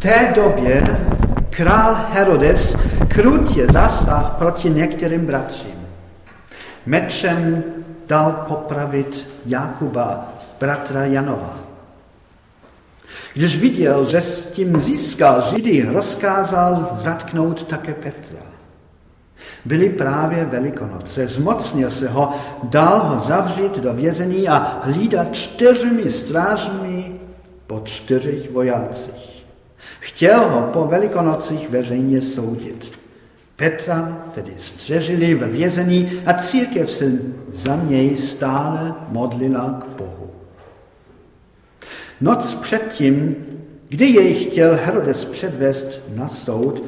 V té době král Herodes krutě zasáhl proti některým bratřím. Mečem dal popravit Jakuba, bratra Janova. Když viděl, že s tím získal Židy, rozkázal zatknout také Petra. Byly právě Velikonoce, zmocnil se ho, dal ho zavřít do vězení a hlídat čtyřmi strážmi po čtyřech vojácích. Chtěl ho po Velikonocích veřejně soudit. Petra tedy střežili ve vězení a církev se za něj stále modlila k Bohu. Noc předtím, kdy jej chtěl Herodes předvést na soud,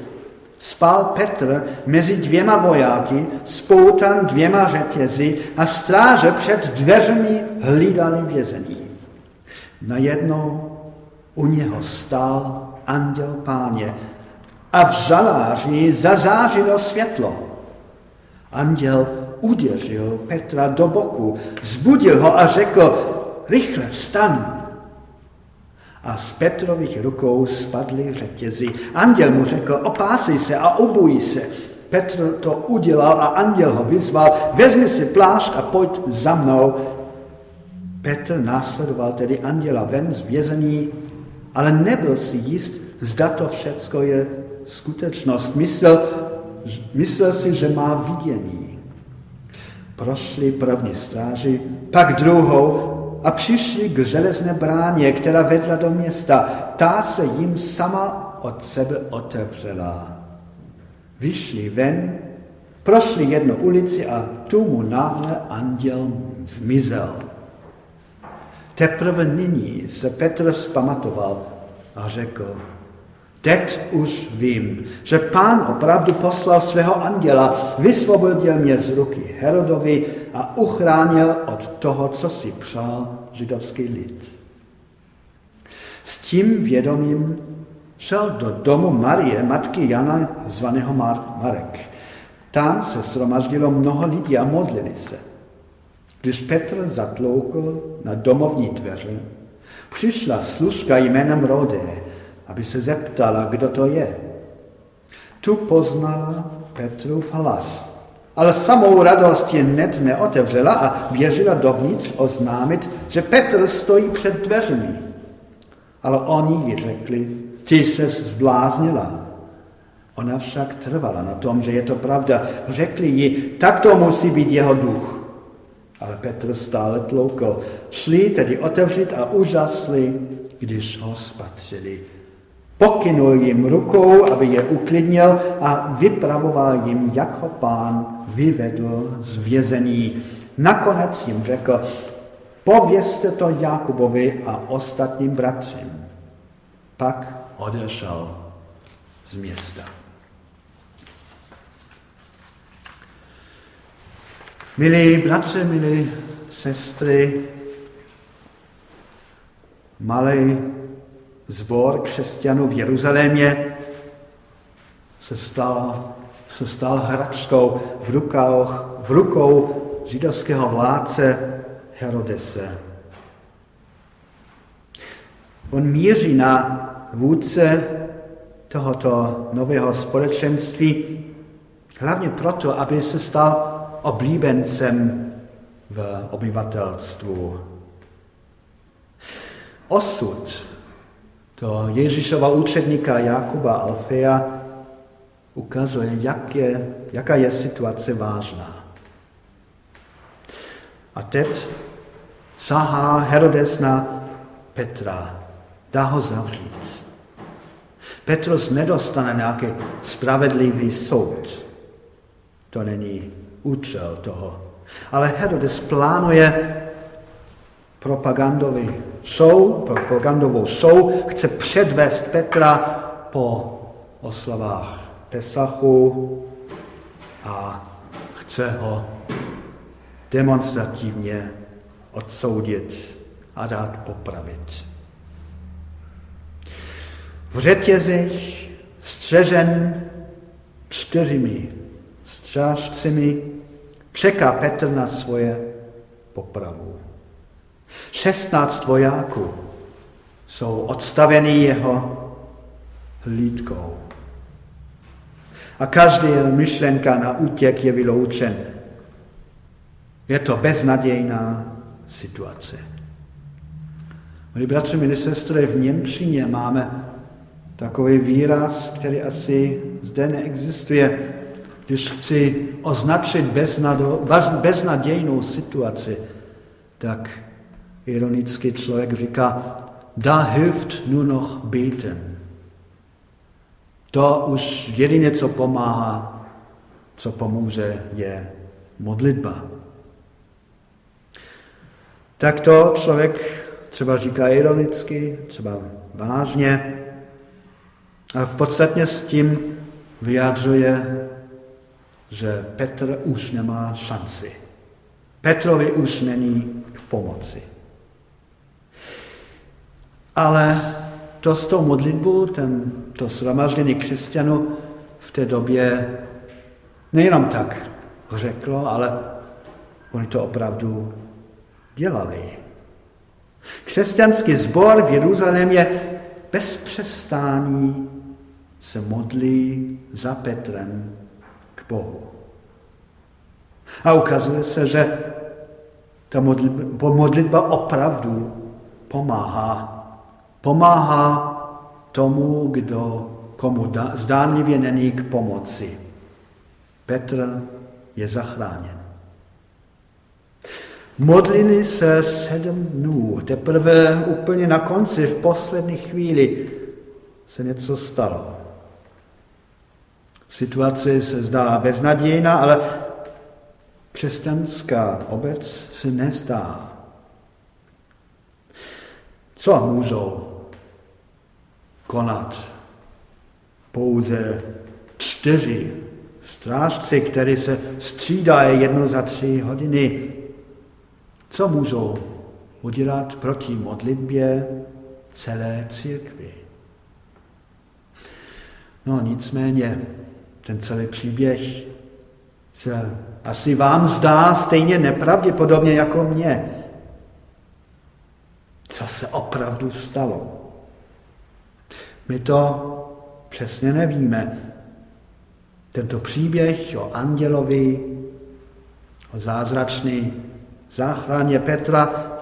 spal Petr mezi dvěma vojáky, spoutan dvěma řetězy a stráže před dveřmi hlídali vězení. Najednou u něho stál anděl páně a v žaláři zazářilo světlo. Anděl uděřil Petra do boku, zbudil ho a řekl, rychle vstan. A z Petrových rukou spadly řetězy. Anděl mu řekl, opásej se a obuj se. Petr to udělal a anděl ho vyzval, vezmi si plášť a pojď za mnou. Petr následoval tedy anděla ven z vězení, ale nebyl si jist, zda to všecko je skutečnost. Myslel, myslel si, že má vidění. Prošli první stráži, pak druhou a přišli k železné bráně, která vedla do města. Ta se jim sama od sebe otevřela. Vyšli ven, prošli jednu ulici a tu mu náhle anděl zmizel. Teprve nyní se Petr zpamatoval a řekl, Teď už vím, že pán opravdu poslal svého anděla, vysvobodil mě z ruky Herodovi a uchránil od toho, co si přál židovský lid. S tím vědomím šel do domu Marie, matky Jana, zvaného Mar- Marek. Tam se shromaždilo mnoho lidí a modlili se. Když Petr zatloukl na domovní dveře, přišla služka jménem Rodé, aby se zeptala, kdo to je. Tu poznala Petrův hlas, ale samou radost je net neotevřela a věřila dovnitř oznámit, že Petr stojí před dveřmi. Ale oni ji řekli, ty se zbláznila. Ona však trvala na tom, že je to pravda. Řekli ji, tak to musí být jeho duch. Ale Petr stále tloukl. Šli tedy otevřít a úžasli, když ho spatřili. Pokynul jim rukou, aby je uklidnil a vypravoval jim, jak ho pán vyvedl z vězení. Nakonec jim řekl, povězte to Jakubovi a ostatním bratřím. Pak odešel z města. Milí bratři, milí sestry, malý zbor křesťanů v Jeruzalémě se stal, se stal hračkou v, rukou, v rukou židovského vládce Herodese. On míří na vůdce tohoto nového společenství, hlavně proto, aby se stal oblíbencem v obyvatelstvu. Osud to Ježíšova učedníka Jakuba Alfea ukazuje, jak je, jaká je situace vážná. A teď sahá Herodes na Petra, dá ho zavřít. Petrus nedostane nějaký spravedlivý soud. To není účel toho. Ale Herodes plánuje propagandový show, propagandovou show, chce předvést Petra po oslavách Pesachu a chce ho demonstrativně odsoudit a dát popravit. V řetězích střežen čtyřmi strážcemi čeká Petr na svoje popravu. Šestnáct vojáků jsou odstavení jeho hlídkou. A každý myšlenka na útěk je vyloučen. Je to beznadějná situace. Milí bratři, milí sestry, v Němčině máme takový výraz, který asi zde neexistuje. Když chci označit beznadějnou situaci, tak ironicky člověk říká, da hilft nur noch beten. To už jedině, co pomáhá, co pomůže, je modlitba. Tak to člověk třeba říká ironicky, třeba vážně, a v podstatě s tím vyjádřuje, že Petr už nemá šanci. Petrovi už není k pomoci. Ale to s tou modlitbou, ten, to shromaždění křesťanů v té době nejenom tak řeklo, ale oni to opravdu dělali. Křesťanský sbor v Jeruzalémě bez přestání se modlí za Petrem Bohu. A ukazuje se, že ta modlitba, modlitba opravdu pomáhá. Pomáhá tomu, kdo komu zdánlivě není k pomoci. Petr je zachráněn. Modlili se sedm dnů. Teprve úplně na konci, v poslední chvíli, se něco stalo. Situace se zdá beznadějná, ale křesťanská obec se nezdá. Co můžou konat pouze čtyři strážci, kteří se střídají jedno za tři hodiny? Co můžou udělat proti modlitbě celé církvy? No nicméně, ten celý příběh se asi vám zdá stejně nepravděpodobně jako mě. Co se opravdu stalo? My to přesně nevíme. Tento příběh o andělovi, o zázračný záchraně Petra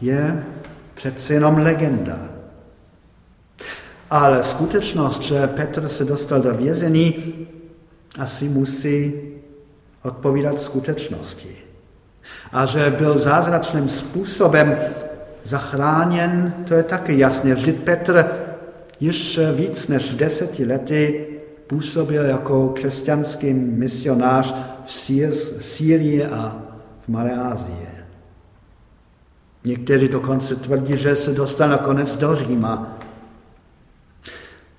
je přece jenom legenda. Ale skutečnost, že Petr se dostal do vězení, asi musí odpovídat skutečnosti. A že byl zázračným způsobem zachráněn, to je taky jasné. Vždyť Petr již víc než deseti lety působil jako křesťanský misionář v Sýrii a v Malé Ázie. Někteří dokonce tvrdí, že se dostal nakonec do Říma.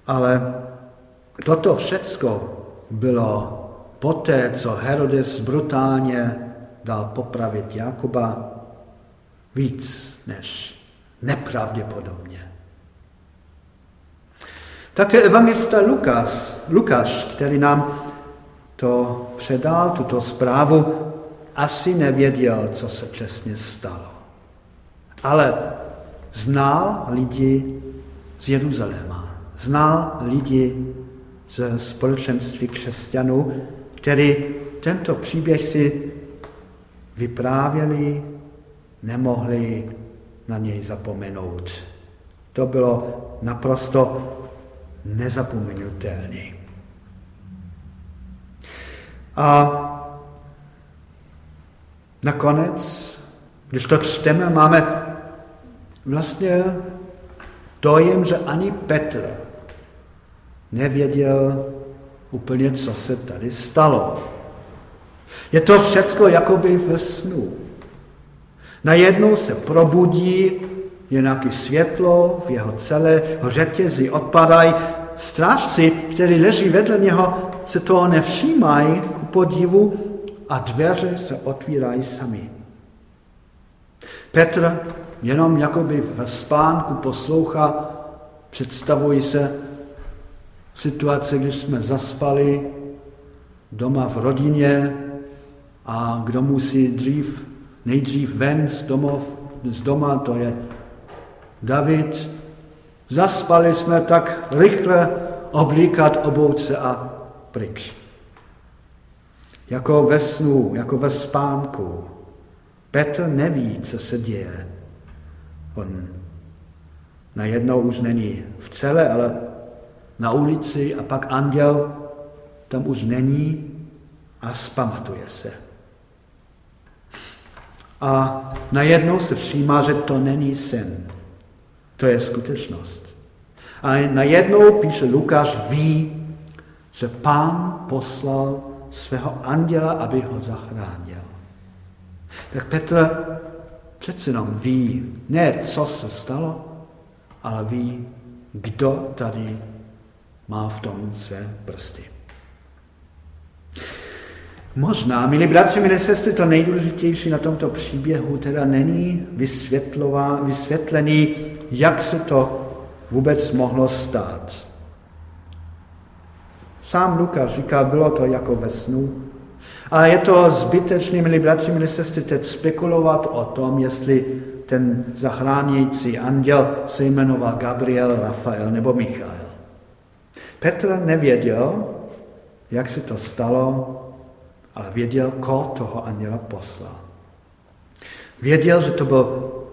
Ale toto všecko bylo poté, co Herodes brutálně dal popravit Jakuba, víc než nepravděpodobně. Také evangelista Lukas, Lukáš, který nám to předal, tuto zprávu, asi nevěděl, co se přesně stalo. Ale znal lidi z Jeruzaléma, znal lidi ze společenství křesťanů, kteří tento příběh si vyprávěli, nemohli na něj zapomenout. To bylo naprosto nezapomenutelné. A nakonec, když to čteme, máme vlastně dojem, že ani Petr nevěděl úplně, co se tady stalo. Je to všecko jakoby ve snu. Najednou se probudí, je nějaké světlo v jeho celé řetězi odpadají. Strážci, kteří leží vedle něho, se toho nevšímají ku podivu a dveře se otvírají sami. Petr jenom jakoby ve spánku poslouchá, představují se situace, když jsme zaspali doma v rodině a kdo musí dřív, nejdřív ven z, domov, z doma, to je David. Zaspali jsme tak rychle oblíkat, obouce a pryč. Jako ve snu, jako ve spánku. Petr neví, co se děje. On najednou už není v celé, ale na ulici a pak anděl tam už není a spamatuje se. A najednou se všímá, že to není sen. To je skutečnost. A najednou, píše Lukáš, ví, že pán poslal svého anděla, aby ho zachránil. Tak Petr přece jenom ví, ne co se stalo, ale ví, kdo tady má v tom své prsty. Možná, milí bratři, milí sestry, to nejdůležitější na tomto příběhu teda není vysvětlený, jak se to vůbec mohlo stát. Sám Lukáš říká, bylo to jako ve snu. A je to zbytečný, milí bratři, milí sestry, teď spekulovat o tom, jestli ten zachránějící anděl se jmenoval Gabriel, Rafael nebo Michael. Petr nevěděl, jak se to stalo, ale věděl, koho toho anděla poslal. Věděl, že to byl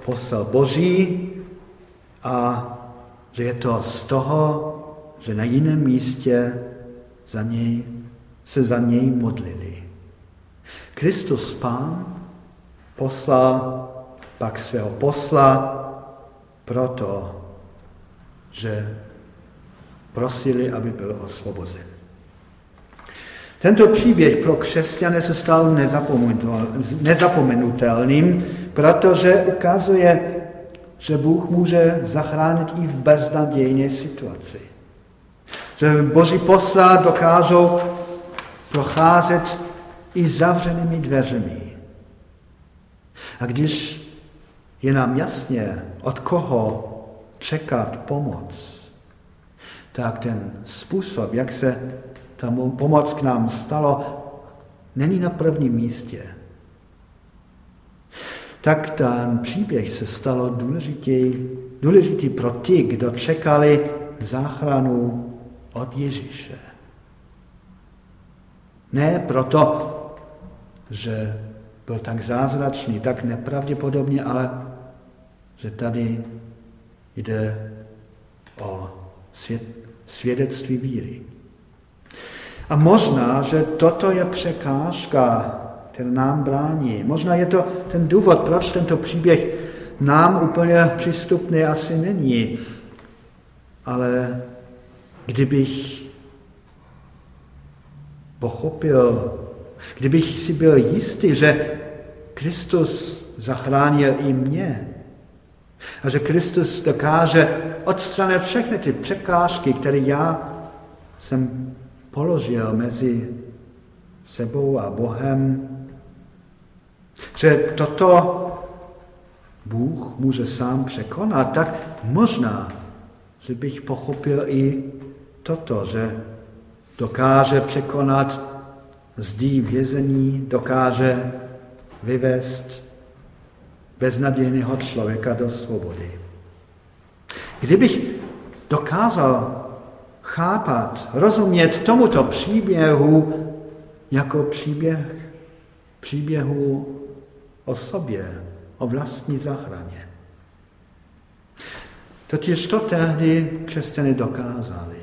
posel Boží a že je to z toho, že na jiném místě za něj, se za něj modlili. Kristus Pán poslal pak svého posla proto, že prosili, aby byl osvobozen. Tento příběh pro křesťany se stal nezapomenutelným, protože ukazuje, že Bůh může zachránit i v beznadějné situaci. Že Boží posla dokážou procházet i zavřenými dveřmi. A když je nám jasně, od koho čekat pomoc, tak ten způsob, jak se ta pomoc k nám stalo, není na prvním místě. Tak ten příběh se stalo důležitý, důležitý pro ty, kdo čekali záchranu od Ježíše. Ne proto, že byl tak zázračný, tak nepravděpodobně, ale že tady jde o svět, svědectví víry. A možná, že toto je překážka, která nám brání. Možná je to ten důvod, proč tento příběh nám úplně přístupný asi není. Ale kdybych pochopil, kdybych si byl jistý, že Kristus zachránil i mě a že Kristus dokáže odstranit všechny ty překážky, které já jsem položil mezi sebou a Bohem, že toto Bůh může sám překonat, tak možná, že bych pochopil i toto, že dokáže překonat zdí vězení, dokáže vyvést beznadějného člověka do svobody. Kdybych dokázal chápat, rozumět tomuto příběhu jako příběh, příběhu o sobě, o vlastní zachraně. Totiž to tehdy křesťany dokázali.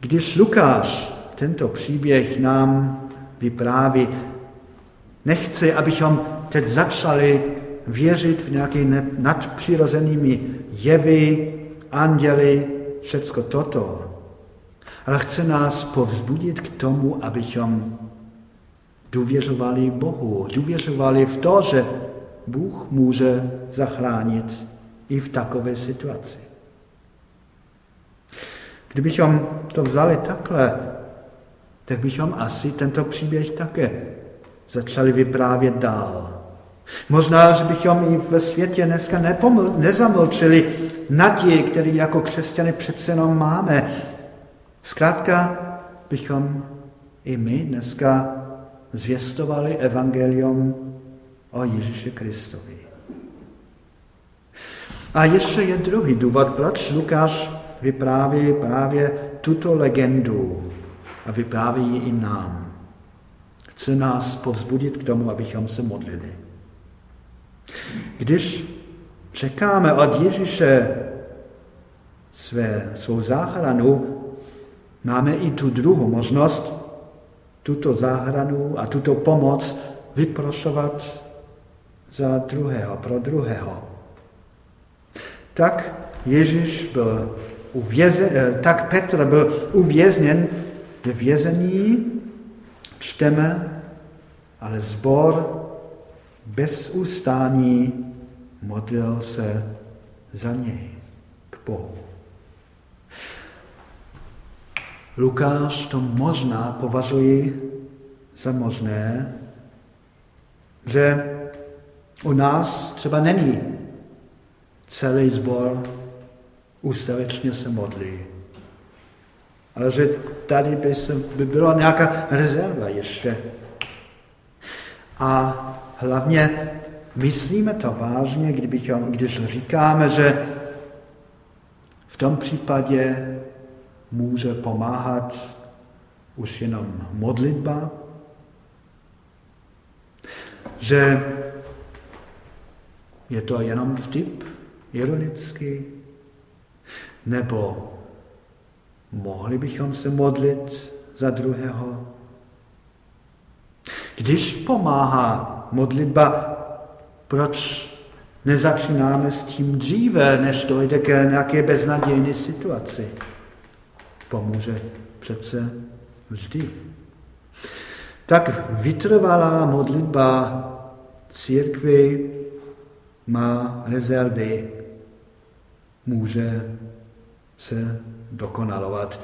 Když Lukáš tento příběh nám vypráví, nechce, abychom teď začali věřit v nějaké nadpřirozenými jevy, anděly, všecko toto. Ale chce nás povzbudit k tomu, abychom důvěřovali Bohu, důvěřovali v to, že Bůh může zachránit i v takové situaci. Kdybychom to vzali takhle, tak bychom asi tento příběh také začali vyprávět dál. Možná, že bychom i ve světě dneska nepoml, nezamlčili naději, který jako křesťany přece jenom máme. Zkrátka bychom i my dneska zvěstovali evangelium o Ježíši Kristovi. A ještě je druhý důvod, proč Lukáš vypráví právě tuto legendu a vypráví ji i nám. Chce nás povzbudit k tomu, abychom se modlili. Když čekáme od Ježíše své, svou záchranu, máme i tu druhou možnost, tuto záchranu a tuto pomoc vyprošovat za druhého, pro druhého. Tak Ježíš byl uvězen, eh, tak Petr byl uvězněn ve vězení, čteme, ale zbor bez ustání modlil se za něj k Bohu. Lukáš to možná považuje za možné, že u nás třeba není celý zbor ústavečně se modlí. Ale že tady by, se, by byla nějaká rezerva ještě. A hlavně myslíme to vážně, kdybychom, když říkáme, že v tom případě může pomáhat už jenom modlitba, že je to jenom vtip, ironický, nebo mohli bychom se modlit za druhého. Když pomáhá modlitba, proč nezačínáme s tím dříve, než dojde k nějaké beznadějné situaci? Pomůže přece vždy. Tak vytrvalá modlitba církvy má rezervy, může se dokonalovat.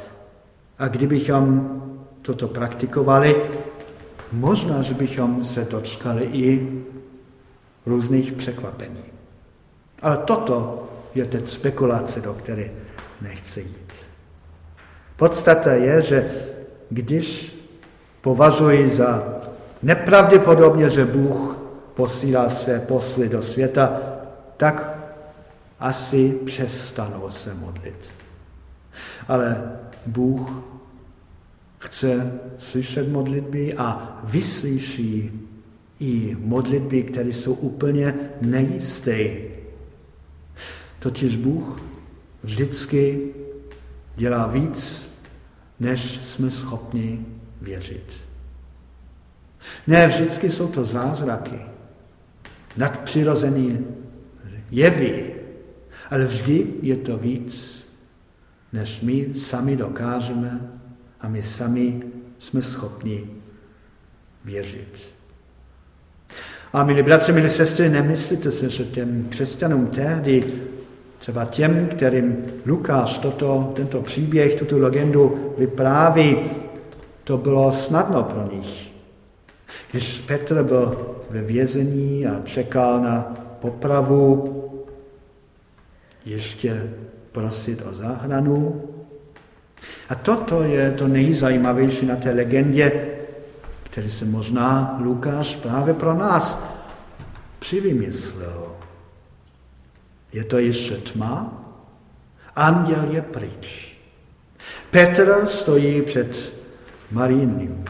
A kdybychom toto praktikovali, možná, že bychom se dočkali i různých překvapení. Ale toto je teď spekulace, do které nechci jít. Podstata je, že když považuji za nepravděpodobně, že Bůh posílá své posly do světa, tak asi přestanou se modlit. Ale Bůh chce slyšet modlitby a vyslyší i modlitby, které jsou úplně nejisté. Totiž Bůh vždycky dělá víc, než jsme schopni věřit. Ne, vždycky jsou to zázraky, nadpřirozený jevy, ale vždy je to víc, než my sami dokážeme a my sami jsme schopni věřit. A milí bratři, milí sestry, nemyslíte se, že těm křesťanům tehdy, třeba těm, kterým Lukáš toto, tento příběh, tuto legendu vypráví, to bylo snadno pro nich. Když Petr byl ve vězení a čekal na popravu, ještě prosit o záhranu. A toto je to nejzajímavější na té legendě, který se možná Lukáš právě pro nás přivymyslel. Je to ještě tma, anděl je pryč. Petr stojí před Marijným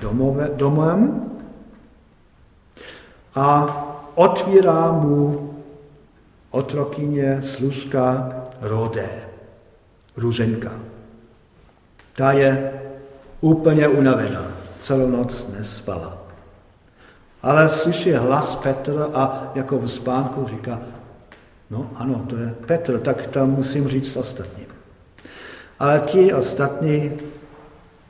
domem a otvírá mu otrokyně, služka Rodé, Růženka. Ta je úplně unavená, celou noc nespala. Ale slyší hlas Petr a jako v spánku říká, no ano, to je Petr, tak tam musím říct ostatním. Ale ti ostatní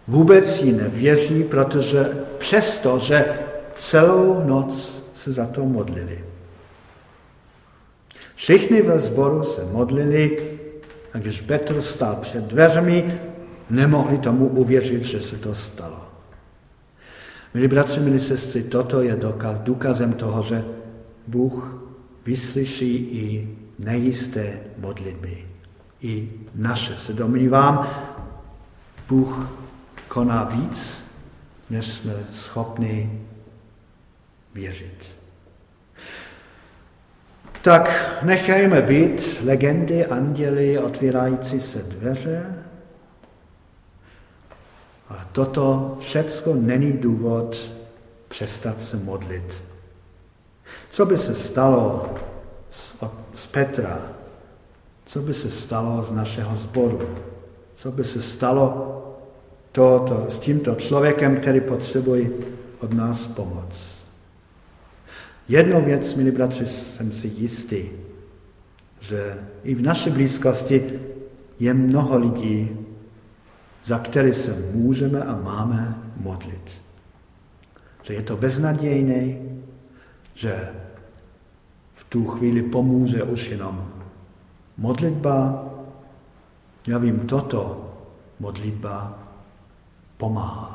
vůbec jí nevěří, protože přesto, že celou noc se za to modlili. Všichni ve sboru se modlili a když Petr stál před dveřmi, nemohli tomu uvěřit, že se to stalo. Milí bratři, milí sestry, toto je důkazem toho, že Bůh vyslyší i nejisté modlitby. I naše se domnívám, Bůh koná víc, než jsme schopni věřit. tak nechajme být legendy, anděly, otvírající se dveře. Ale toto všecko není důvod přestat se modlit. Co by se stalo z, z Petra? Co by se stalo z našeho sboru? Co by se stalo to, to, s tímto člověkem, který potřebuje od nás pomoc? Jednou věc, milí bratři, jsem si jistý, že i v naší blízkosti je mnoho lidí, za které se můžeme a máme modlit. Že je to beznadějné, že v tu chvíli pomůže už jenom modlitba. Já vím, toto modlitba pomáhá.